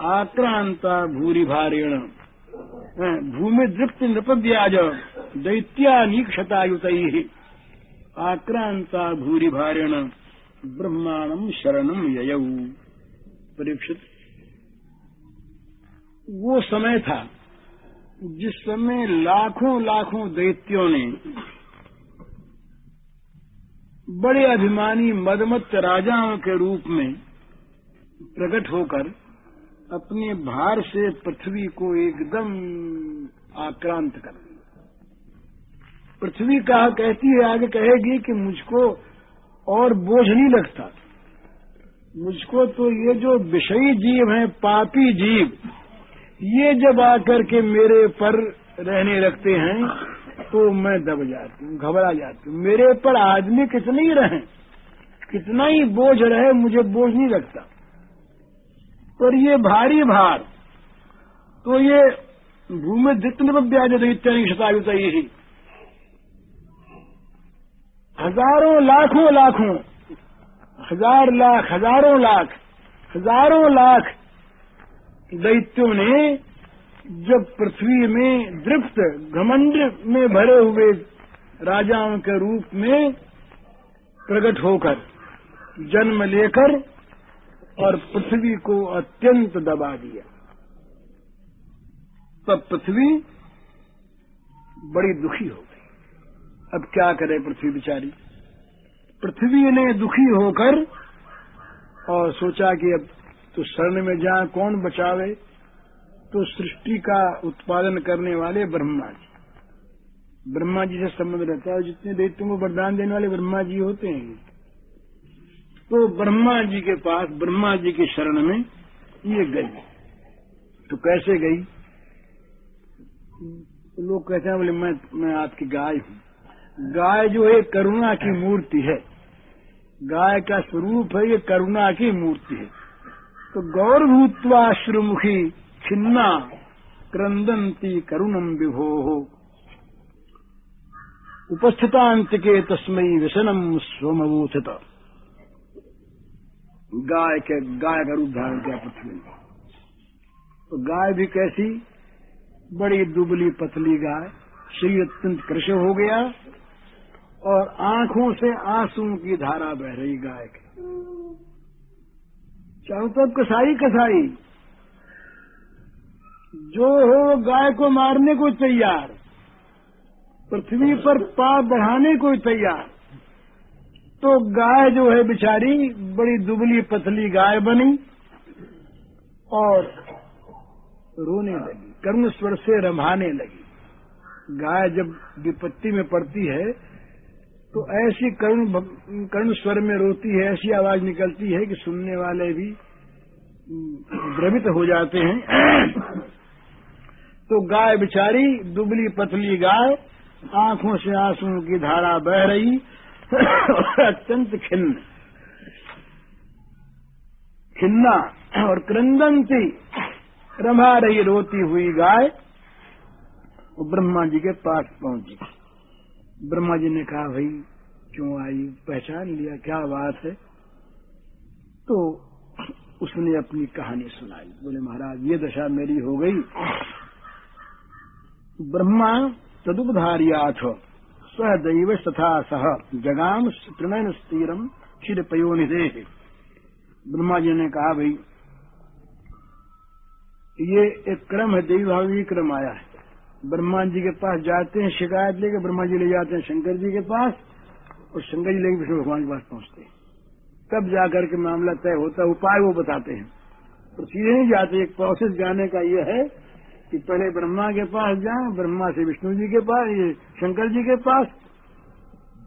आक्रांता भूरी भारेण। भूमि दृप्त नृपव्याज दैत्यानीक्षतायुत आक्रांता भूरी भारेण ब्रह्मांडम शरणम ययऊ परीक्षित। वो समय था, जिस समय लाखों लाखों दैत्यों ने बड़े अभिमानी मदमत राजाओं के रूप में प्रकट होकर अपने भार से पृथ्वी को एकदम आक्रांत कर दिया पृथ्वी कहा कहती है, आगे कहेगी कि मुझको और बोझ नहीं लगता। मुझको तो ये जो विषयी जीव हैं, पापी जीव, ये जब आकर के मेरे पर रहने लगते हैं तो मैं दब जाती हूँ, घबरा जाती हूँ। मेरे पर आदमी कितने ही रहे, कितना ही बोझ रहे, मुझे बोझ नहीं लगता। पर ये भारी भार तो ये भूमि जितने ब्याज दैत्यानी शतायुत ही। हज़ारों लाखों लाखों, हज़ार लाख, हज़ारों लाख हज़ारों लाख दैत्यों ने जब पृथ्वी में दृप्त घमंड में भरे हुए राजाओं के रूप में प्रकट होकर जन्म लेकर और पृथ्वी को अत्यंत दबा दिया। तब पृथ्वी बड़ी दुखी हो गई। अब क्या करे पृथ्वी बिचारी? पृथ्वी ने दुखी होकर और सोचा कि अब तो शरण में जहाँ कौन बचावे तो सृष्टि का उत्पादन करने वाले ब्रह्मा जी। ब्रह्मा जी से संबंध रहता है जितने दैत्यों को वरदान देने वाले ब्रह्मा जी होते हैं। तो ब्रह्मा जी के पास, ब्रह्मा जी की शरण में ये गई। तो कैसे गई? तो लोग कहते हैं, बोले, मैं मैं आपकी गाय हूँ। गाय जो है, करुणा की मूर्ति है। गाय का स्वरूप है, ये करुणा की मूर्ति है। तो गौरभूत्वाश्रुमुखी छिन्ना क्रंदंती करुणम विभो। उपस्थितांत के तस्मयी व्यसनम स्वमभूथित गाय के, गाय का रूप धारण किया पृथ्वी ने तो गाय भी कैसी? बड़ी दुबली पतली गाय। शरीर अत्यंत कृष हो गया और आँखों से आँसू की धारा बह रही गाय के। चारों तरफ़ कसाई कसाई। जो हो गाय को मारने को तैयार। पृथ्वी पर पाप बढ़ाने को तैयार। तो गाय जो है बिचारी बड़ी दुबली पतली गाय बनी और रोने लगी कर्म स्वर से रमाने लगी। गाय जब विपत्ति में पड़ती है तो ऐसी कर्ण करुण स्वर में रोती है, ऐसी आवाज़ निकलती है कि सुनने वाले भी द्रवित हो जाते हैं। तो गाय बिचारी दुबली पतली गाय, आँखों से आँसू की धारा बह रही अत्यंत खिन्न। खिन्ना और क्रंदंती रमा रही रोती हुई गाय वो ब्रह्मा जी के पास पहुँची। ब्रह्मा जी ने कहा, भाई, क्यों आई? पहचान लिया, क्या बात है? तो उसने अपनी कहानी सुनाई। बोले, महाराज, ये दशा मेरी हो गई। ब्रह्मा तदुपधारियाथ स्वदैव तथा सह। जगाम तृणन स्थिरम क्षीर पयोनिधे ब्रह्मा जी ने कहा, भाई, ये एक क्रम है देवी भावी क्रम आया है। ब्रह्मा जी के पास जाते हैं, शिकायत लेकर ब्रह्मा जी ले जाते हैं शंकर जी के पास, और शंकर जी लेकर विष्णु भगवान के पास पहुँचते हैं। तब जाकर के मामला तय होता है, उपाय वो बताते हैं। तो सीधे नहीं जाते, एक प्रोसेस जाने का ये है कि पहले ब्रह्मा के पास जाए, ब्रह्मा से विष्णु जी के पास, ये शंकर जी के पास।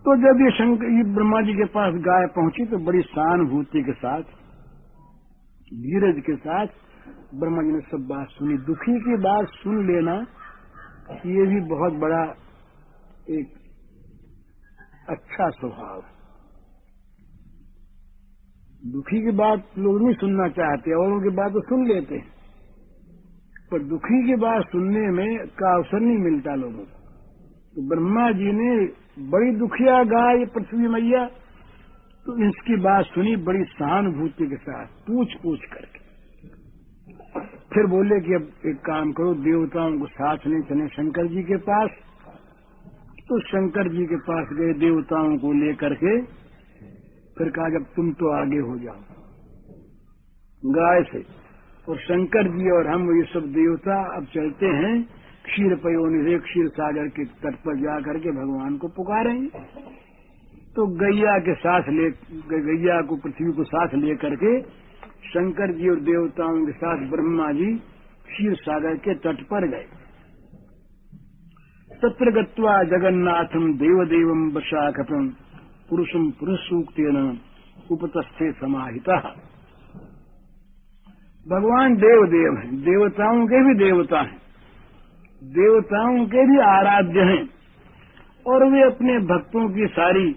तो जब ये शंकर ये ब्रह्मा जी के पास गाय पहुँची तो बड़ी सहानुभूति के साथ, धीरज के साथ ब्रह्मा जी ने सब बात सुनी। दुखी की बात सुन लेना, ये भी बहुत बड़ा एक अच्छा स्वभाव दुखी की बात लोग नहीं सुनना चाहते, और उनकी बात तो सुन लेते हैं। पर दुखी की बात सुनने में का अवसर नहीं मिलता लोगों को। तो ब्रह्मा जी ने बड़ी दुखिया गाय पृथ्वी मैया। तो इसकी बात सुनी बड़ी सहानुभूति के साथ पूछ पूछ करके। फिर बोले कि अब एक काम करो, देवताओं को साथ ले चले शंकर जी के पास। तो शंकर जी के पास गए देवताओं को लेकर के, फिर कहा, जब तुम तो आगे हो जाओ। गाय से और शंकर जी और हम ये सब देवता अब चलते हैं क्षीर पयोनि क्षीर सागर के तट पर जा करके भगवान को पुकारेंगे। तो गैया के साथ ले, गैया को, पृथ्वी को साथ ले करके शंकर जी और देवताओं के साथ ब्रह्मा जी क्षीर सागर के तट पर गए। तत्र गत्वा जगन्नाथम देवदेवम वशाखतम पुरुषम पुरुष सूक्तेन उपतस्थे समाहिता। भगवान देव देव हैं। देवताओं के भी देवता हैं। देवताओं के भी आराध्य हैं। और वे अपने भक्तों की सारी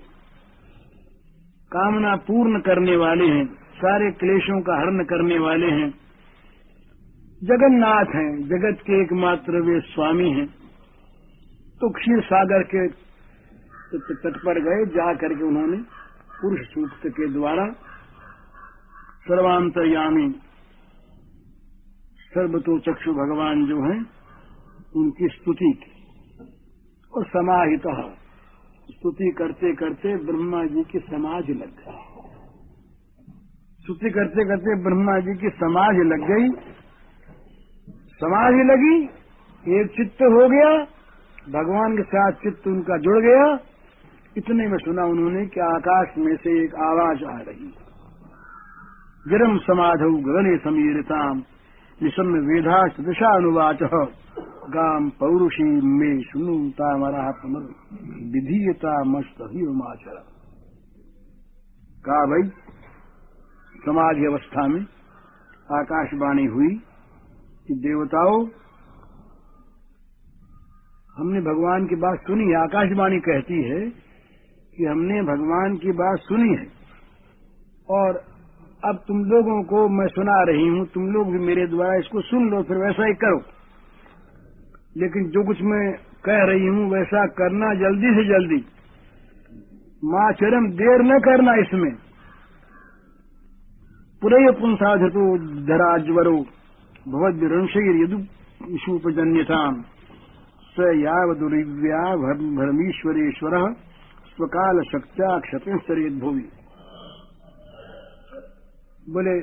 कामना पूर्ण करने वाले हैं। सारे क्लेशों का हरण करने वाले हैं। जगन्नाथ हैं। जगत के एकमात्र वे स्वामी हैं। तो क्षीर सागर के तट पर गए। जा करके उन्होंने पुरुष सूक्त के द्वारा सर्वांतरयामी सर्वतो चक्षु भगवान जो हैं, उनकी स्तुति की। और समाहित स्तुति करते करते ब्रह्मा जी की समाज लग गई। स्तुति करते करते ब्रह्मा जी की समाज लग गई। समाज लगी, एक चित्त हो गया, भगवान के साथ चित्त उनका जुड़ गया। इतने में सुना उन्होंने कि आकाश में से एक आवाज़ आ रही। गिरम समाधौ गगने समीरताम। निशम वेदाश दिशा अनुवाच गाम पौरुषी में सुनुता मरा पुनर् विधीयता मस्त ही उमाचर कहा भाई समाधि अवस्था में आकाशवाणी हुई कि देवताओं, हमने भगवान की बात सुनी है आकाशवाणी कहती है कि हमने भगवान की बात सुनी है और अब तुम लोगों को मैं सुना रही हूँ, तुम लोग भी मेरे द्वारा इसको सुन लो, फिर वैसा ही करो। लेकिन जो कुछ मैं कह रही हूँ, वैसा करना जल्दी से जल्दी। माँ चरम देर न करना इसमें। पुरय पुंसाधतो धराज्वरो भवद ऋषिर यदु ईशुपजन्यता स यावदुरिव्या भरमीश्वरेश्वर स्वकाल शक्त्या क्षतिस्तरेद भूमि बोले,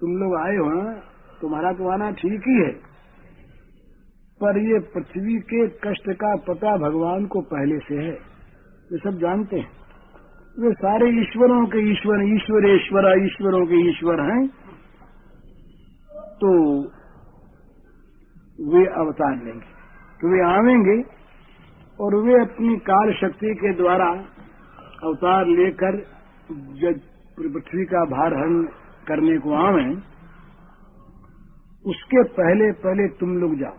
तुम लोग आए हो तुम्हारा तो आना ठीक ही है। पर ये पृथ्वी के कष्ट का पता भगवान को पहले से है। ये सब जानते हैं। वे सारे ईश्वरों के ईश्वर, ईश्वरेश्वर, ईश्वरों के ईश्वर हैं। तो वे अवतार लेंगे। तो वे आवेंगे और वे अपनी काल शक्ति के द्वारा अवतार लेकर जब पृथ्वी का भार हरण करने को आवे, उसके पहले पहले तुम लोग जाओ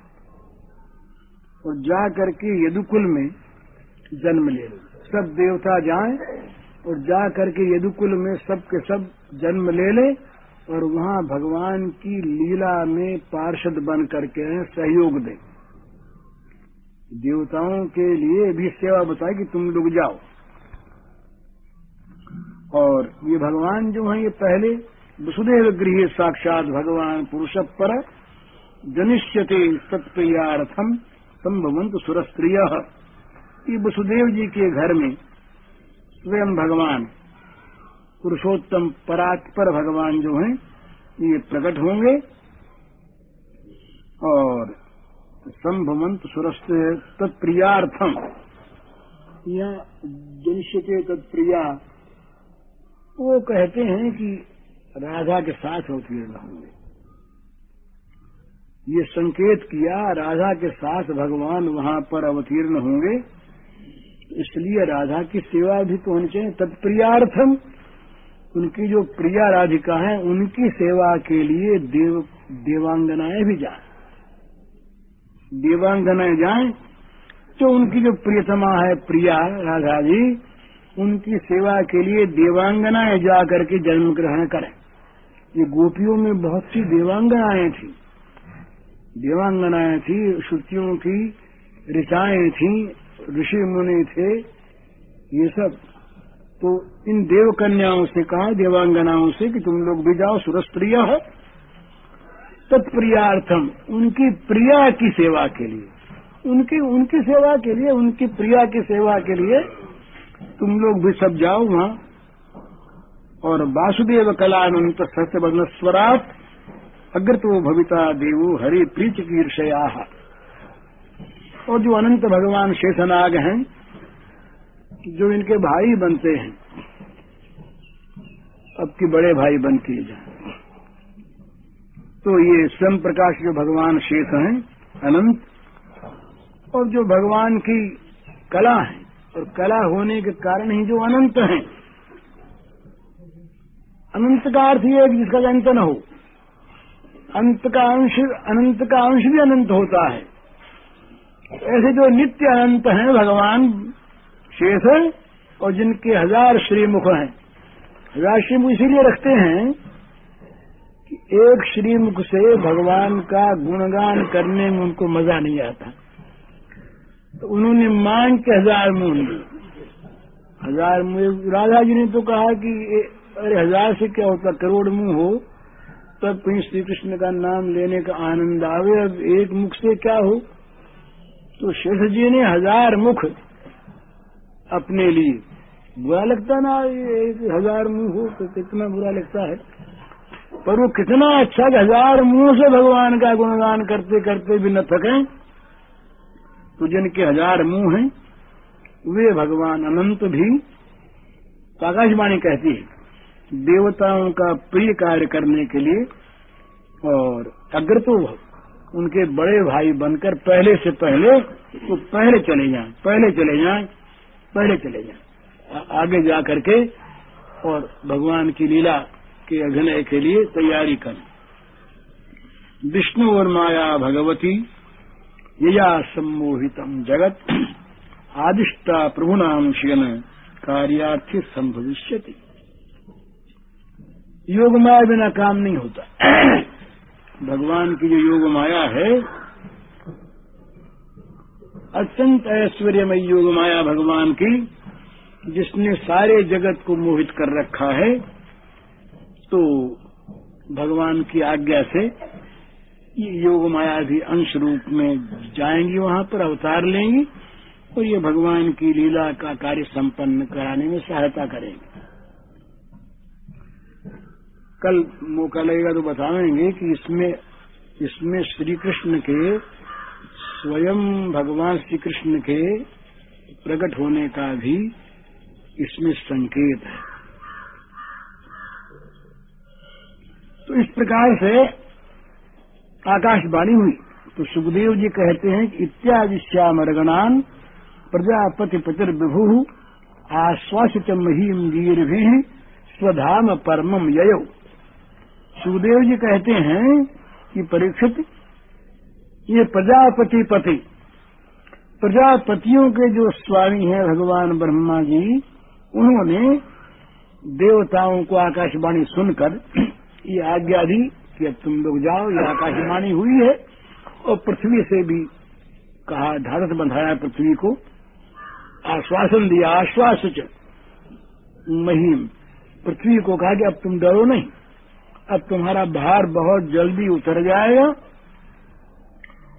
और जा करके यदुकुल में जन्म ले लो। सब देवता जाएँ और जा करके यदुकुल में सब के सब जन्म ले ले और वहाँ भगवान की लीला में पार्षद बन करके सहयोग दें। देवताओं के लिए भी सेवा बताए कि तुम लोग जाओ। और ये भगवान जो है, ये पहले वसुदेव गृह साक्षात भगवान पुरुष पर जनिष्यते सत्प्रियार्थम संभवंत सुरस्त्रिय। ये वसुदेव जी के घर में स्वयं भगवान पुरुषोत्तम परात्पर भगवान जो हैं, ये प्रकट होंगे और संभवंत सुरस्त तत्प्रियार्थम या जनिष्यते तत्प्रिया वो कहते हैं कि राधा के साथ अवतीर्ण होंगे ये संकेत किया, राधा के साथ भगवान वहाँ पर अवतीर्ण होंगे। इसलिए राधा की सेवा भी तो होनी चाहिए तत्प्रियार्थम उनकी जो प्रिया राधिका है, उनकी सेवा के लिए देव, देवांगनाएँ भी जाए। देवांगनाएँ जाए तो उनकी जो प्रियतमा है प्रिया राधा जी उनकी सेवा के लिए देवांगनाएँ जा करके जन्म ग्रहण करें। ये गोपियों में बहुत सी देवांगनाएँ थी। देवांगनाएँ थी, श्रुतियों की ऋचाएँ थी, ऋषि मुनि थे, ये सब। तो इन देव कन्याओं से कहा, देवांगनाओं से कि तुम लोग भी जाओ सुरस प्रिय हो। तत्प्रियार्थम, उनकी प्रिया की सेवा के लिए। उनकी उनकी सेवा के लिए, उनकी प्रिया की सेवा के लिए तुम लोग भी सब जाओ वहाँ। और वासुदेव सत्य स्वराट अग्र तो भविता देवो हरि प्रीच ईर्षया और जो अनंत भगवान शेषनाग हैं, जो इनके भाई बनते हैं, अब की बड़े भाई बन बनते जाए तो ये स्वयं प्रकाश जो भगवान शेष हैं, अनंत, और जो भगवान की कला है और कला होने के कारण ही जो अनंत हैं। अनंत का अर्थ ये जिसका अंत न हो। अंत का अंश, अनंत का अंश भी अनंत होता है। ऐसे जो नित्य अनंत हैं भगवान, शेष है और जिनके हज़ार श्रीमुख हैं। हज़ार श्रीमुख इसीलिए रखते हैं कि एक श्रीमुख से भगवान का गुणगान करने में उनको मज़ा नहीं आता। तो उन्होंने मांग के हज़ार मुँह हज़ार मुँह राधा जी ने तो कहा कि अरे हज़ार से क्या होता, करोड़ मुँह हो, तब कहीं श्री कृष्ण का नाम लेने का आनंद आवे, अब एक मुख से क्या हो? तो शेष जी ने हज़ार मुख अपने लिए। बुरा लगता ना एक हज़ार मुँह हो तो कितना बुरा लगता है। पर वो कितना अच्छा हज़ार मुँह से भगवान का गुणगान करते करते भी न थके। तो जिनके हज़ार मुँह हैं, वे भगवान अनंत भी। आकाशवाणी कहती है, देवताओं का प्रिय कार्य करने के लिए और अग्र तो उनके बड़े भाई बनकर पहले से पहले वो पहले चले जाएँ, पहले चले जाएँ, पहले चले जाएँ। आगे जा करके और भगवान की लीला के अभिनय के लिए तैयारी करें। विष्णु और माया भगवती यया सम्मोहितम जगत। आदिष्टा प्रभुनाम शिवन कार्यार्थी संभविष्य योग माया बिना काम नहीं होता। भगवान की जो योग माया है, अत्यंत ऐश्वर्यमय योग माया भगवान की, जिसने सारे जगत को मोहित कर रखा है तो भगवान की आज्ञा से योग माया भी अंश रूप में जाएँगी, वहाँ पर अवतार लेंगी और ये भगवान की लीला का कार्य संपन्न कराने में सहायता करेंगे। कल मौका लगेगा तो बताएँगे कि इसमें इसमें श्री कृष्ण के, स्वयं भगवान श्री कृष्ण के प्रकट होने का भी इसमें संकेत है। तो इस प्रकार से आकाशवाणी हुई। तो सुखदेव जी कहते हैं कि इत्यादि श्यामरगणान प्रजापति पतिर विभु आश्वासित महीम गिर भी स्वधाम परमम ययो। सुखदेव जी कहते हैं कि परीक्षित, ये प्रजापति पति, प्रजापतियों के जो स्वामी हैं भगवान ब्रह्मा जी, उन्होंने देवताओं को आकाशवाणी सुनकर ये आज्ञा दी कि अब तुम लोग जाओ ये आकाशवाणी हुई है, और पृथ्वी से भी कहा ढारस बंधाया पृथ्वी को, आश्वासन दिया आश्वास महीम। पृथ्वी को कहा कि अब तुम डरो नहीं, अब तुम्हारा भार बहुत जल्दी उतर जाएगा,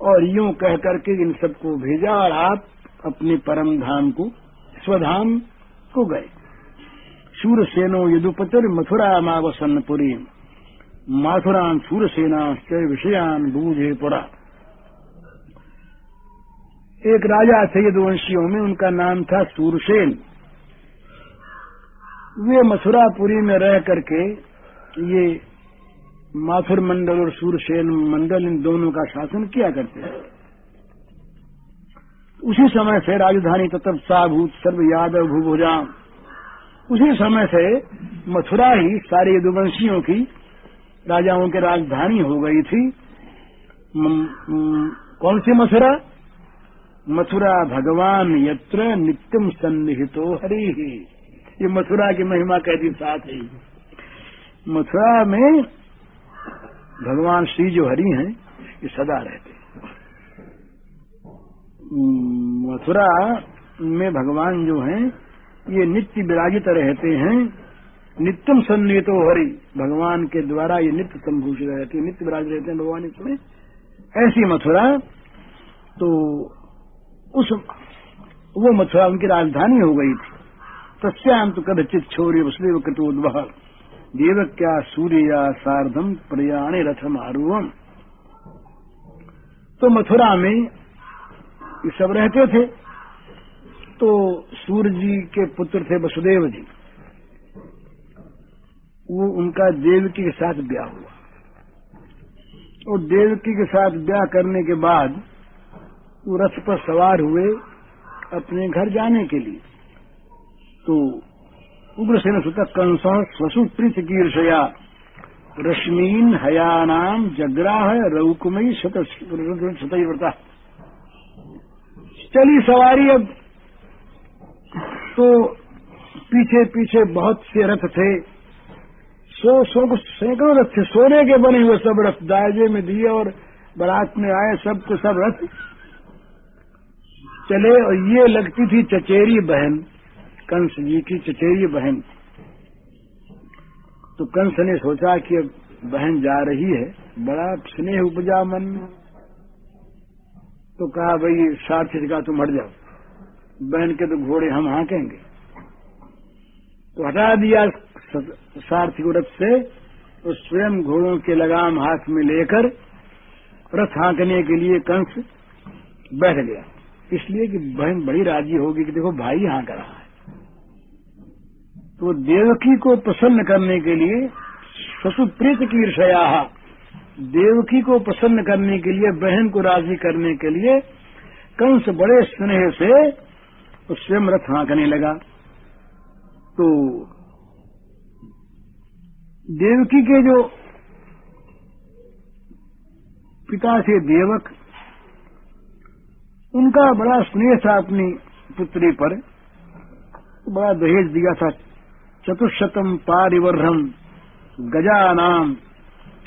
और यूँ कह करके इन सबको भेजा और आप अपने परम धाम को, स्वधाम को गए। सूरसेनो यदुपतिर मथुरा मावसनपुरी माथुरान सूरसेना विषयान बूझे पुरा। एक राजा थे यदुवंशियों में उनका नाम था सूरसेन। वे मथुरापुरी में रह करके ये माथुर मंडल और सूरसेन मंडल इन दोनों का शासन किया करते थे। उसी समय से राजधानी तत्व साभूत, सर्व यादव भूभुजा उसी समय से मथुरा ही सारे यदुवंशियों की राजाओं की राजधानी हो गई थी। कौन सी मथुरा? मथुरा भगवान यत्र नित्यम सन्निहितो हरि। ये मथुरा की महिमा कहती साथ ही। मथुरा में भगवान श्री जो हरि हैं, ये सदा रहते मथुरा में भगवान जो हैं, ये नित्य विराजित रहते हैं। नित्यम सन्निहितो हरि। भगवान के द्वारा ये नित्य संभूषित रहती है, नित्य विराज रहते हैं भगवान इसमें ऐसी मथुरा तो उस वो मथुरा उनकी राजधानी हो गई थी। तस्याम तो कदचित छोरे वसुदेव कृतोद्वह देव क्या सूर्य या सार्धम प्रयाणे रथम आरूहम तो मथुरा में ये सब रहते थे। तो सूर्य जी के पुत्र थे वसुदेव जी। वो उनका देवकी के साथ ब्याह हुआ। और देवकी के साथ ब्याह करने के बाद वो रथ पर सवार हुए अपने घर जाने के लिए। तो उग्रसेन सुत कंस स्वसु प्रीत कीर्षया, रश्मीन हयानाम जग्राह रौकुमयी शत व्रता चली सवारी अब। तो पीछे पीछे बहुत से रथ थे। सौ सौ सैकड़ों रथ थे सोने के बने हुए सब रथ, दायजे में दिए और बारात में आए, सब के सब रथ। चले और ये लगती थी चचेरी बहन, कंस जी की चचेरी बहन। तो कंस ने सोचा कि अब बहन जा रही है, बड़ा स्नेह उपजा मन में। तो कहा, भाई सारथी का तुम हट जाओ, बहन के तो घोड़े हम हाँकेंगे। तो हटा दिया सारथी को रथ से तो स्वयं घोड़ों के लगाम हाथ में लेकर रथ हाँकने के लिए कंस बैठ गया। इसलिए कि बहन बड़ी राज़ी होगी कि देखो भाई हाँक रहा है। तो देवकी को प्रसन्न करने के लिए ससुप्रीत की ईर्षया देवकी को प्रसन्न करने के लिए, बहन को राज़ी करने के लिए कंस बड़े स्नेह से स्वयं रथ हाँकने लगा। तो देवकी के जो पिता थे देवक, उनका बड़ा स्नेह था अपनी पुत्री पर। बड़ा दहेज दिया था। चतुशतम पारिवर्धम गजानाम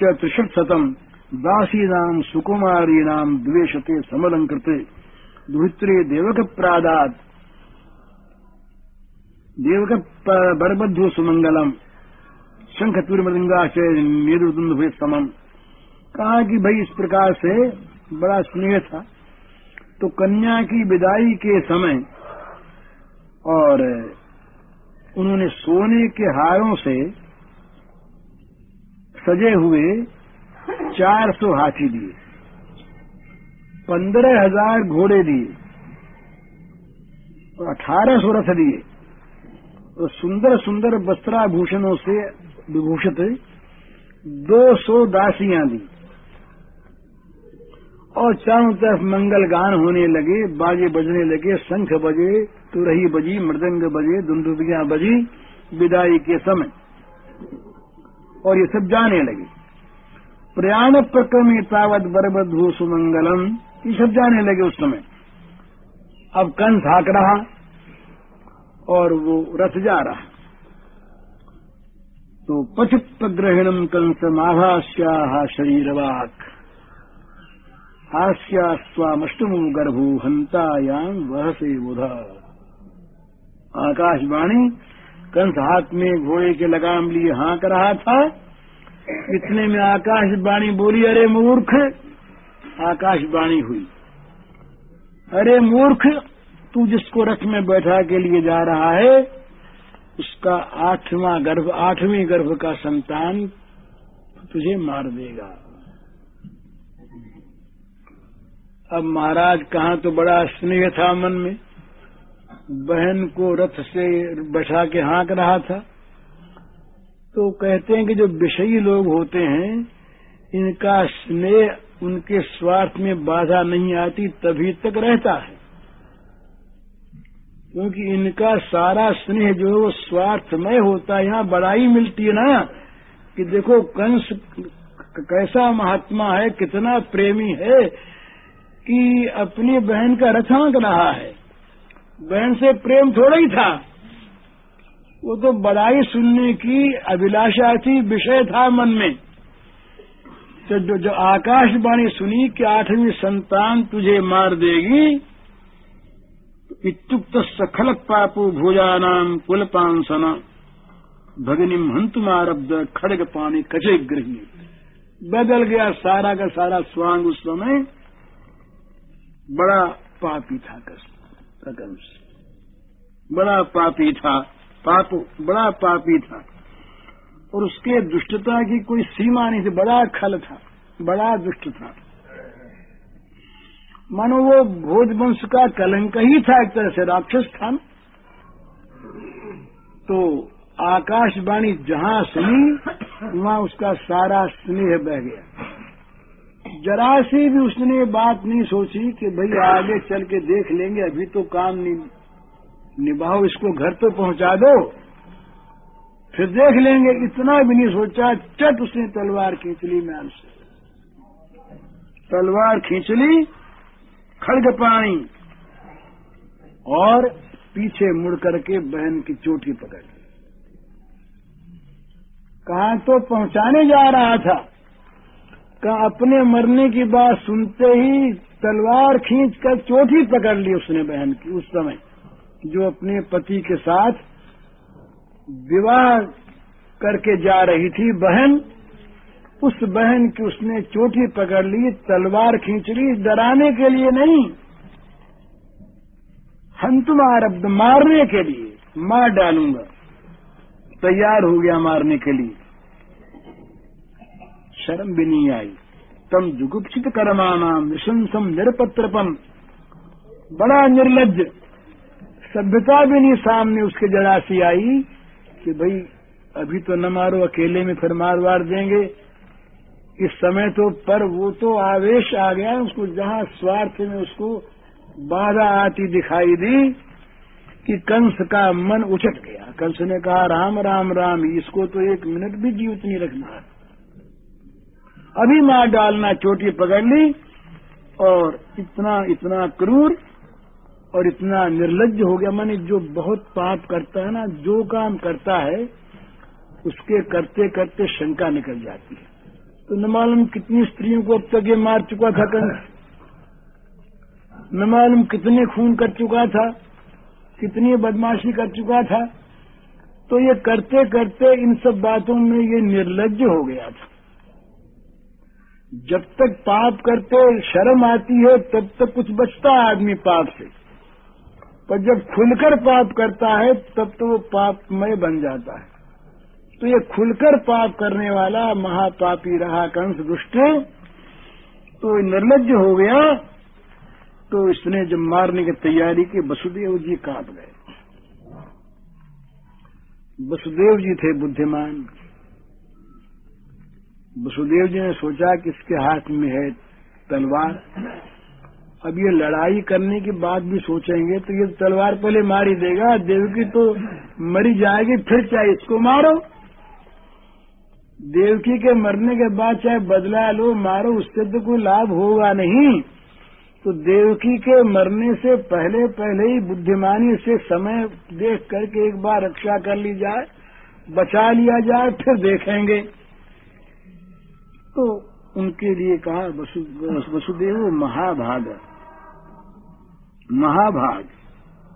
च शतम दासीनाम सुकुमारी नाम द्वेशते समलंकृते। दुहित्रे देवक प्रादात। देवक बरबद्धु सुमंगलम। शंख तुरमृंगा से निरुदुंद समम। कहा कि भाई इस प्रकार से बड़ा स्नेह था। तो कन्या की विदाई के समय और उन्होंने सोने के हारों से सजे हुए चार सौ हाथी दिए। पंद्रह हज़ार घोड़े दिए। और अठारह सौ रथ दिए। और सुंदर सुंदर वस्त्राभूषणों से विभूषित दो सौ दासियाँ दी और चारों तरफ़ मंगल गान होने लगे, बाजे बजने लगे, शंख बजे, तुरही बजी, मृदंग बजे दुंदुबियाँ बजी, विदाई के समय। और ये सब जाने लगे। प्रयाण प्रक्रमी तावत बरबधु सुमंगलम ये सब जाने लगे उस समय। अब कंस हाक रहा और वो रथ जा रहा। तो पथ प्रग्रहणम कंस माभास्या शरीरवाक। हास्या स्वामष्टमो गर्भो हंतायाम वह से बुध। आकाशवाणी कंस हाथ में घोड़े के लगाम लिए हाँक रहा था। इतने में आकाशवाणी बोली, अरे मूर्ख! आकाशवाणी हुई। अरे मूर्ख, तू जिसको रथ में बैठा के लिए जा रहा है उसका आठवां गर्भ, आठवीं गर्भ का संतान तुझे मार देगा। अब महाराज, कहा तो बड़ा स्नेह था मन में। बहन को रथ से बैठा के हाँक रहा था। तो कहते हैं कि जो विषयी लोग होते हैं, इनका स्नेह उनके स्वार्थ में बाधा नहीं आती, तभी तक रहता है। क्योंकि इनका सारा स्नेह जो है वो स्वार्थमय होता है। यहाँ बड़ाई मिलती है ना कि देखो कंस कैसा महात्मा है कितना प्रेमी है कि अपनी बहन का रथांक रहा है। बहन से प्रेम थोड़ा ही था। वो तो बड़ाई सुनने की अभिलाषा थी विषय था मन में। तो जो, जो आकाशवाणी सुनी कि आठवीं संतान तुझे मार देगी इत्युक्त सखल पापु भुजानाम कुल पांसना भगनिम हंतुमारब्ध खड़ग पानी कचे गृहिणी बदल गया सारा का सारा स्वांग उस समय बड़ा पापी था कंस बड़ा पापी था। पाप, बड़ा पापी था। और उसके दुष्टता की कोई सीमा नहीं थी। बड़ा खल था। बड़ा दुष्ट था। मानो वो भोज वंश का कलंक ही था एक तरह से राक्षस था तो आकाशवाणी जहाँ सुनी, वहाँ उसका सारा स्नेह बह गया। जरा सी भी उसने बात नहीं सोची कि भाई आगे चल के देख लेंगे, अभी तो काम नहीं निभाओ, इसको घर तो पहुँचा दो। फिर देख लेंगे, इतना भी नहीं सोचा, चट उसने तलवार खींच ली मैम से। तलवार खींच ली खड़ग पानी और पीछे मुड़ करके बहन की चोटी पकड़ ली। कहा तो पहुँचाने जा रहा था। कहा अपने मरने की बात सुनते ही तलवार खींच कर चोटी पकड़ ली उसने बहन की उस समय, जो अपने पति के साथ विवाह करके जा रही थी। बहन उस बहन की उसने चोटी पकड़ ली, तलवार खींच ली, डराने के लिए नहीं। हंतुम आरब्ध मारने के लिए मार डालूँगा। तैयार हो गया मारने के लिए। शर्म भी नहीं आई। तम जुगुप्सित कर्मानाम, निशंसम निरपत्रपम। बड़ा निर्लज सभ्यता भी नहीं सामने उसके जड़ासी आई कि भाई, अभी तो न मारो, अकेले में फिर मार वार देंगे। इस समय तो पर वो तो आवेश आ गया, उसको जहाँ स्वार्थ में उसको बाधा आती दिखाई दी कि कंस का मन उछट गया। कंस ने कहा, राम राम राम, इसको तो एक मिनट भी जीवित नहीं रखना। अभी मार डालना, चोटी पकड़ ली और इतना इतना क्रूर और इतना निर्लज हो गया। माने जो बहुत पाप करता है ना, जो काम करता है, उसके करते करते शंका निकल जाती है। तो न मालूम कितनी स्त्रियों को अब तक ये मार चुका था कंस। न मालूम कितने खून कर चुका था, कितनी बदमाशी कर चुका था। तो ये करते करते इन सब बातों में ये निर्लज हो गया था। जब तक पाप करते शर्म आती है, तब तक कुछ बचता है आदमी पाप से। पर जब खुलकर पाप करता है, तब तो वो पापमय बन जाता है। तो ये खुलकर पाप करने वाला महापापी रहा कंस दुष्ट। तो निर्लज हो गया। तो इसने जब मारने की तैयारी की, वसुदेव जी काँप गए। वसुदेव जी थे बुद्धिमान। वसुदेव जी ने सोचा कि इसके हाथ में है तलवार। अब ये लड़ाई करने की बात भी सोचेंगे तो ये तलवार पहले मार देगा। देवकी तो मरी जाएगी, फिर चाहे इसको मारो। देवकी के मरने के बाद चाहे बदला लो, मारो, उससे तो कोई लाभ होगा नहीं। तो देवकी के मरने से पहले पहले ही बुद्धिमानी से समय देख करके एक बार रक्षा कर ली जाए, बचा लिया जाए, फिर देखेंगे। तो उनके लिए कहा वसुदेव, महाभाग। महाभाग।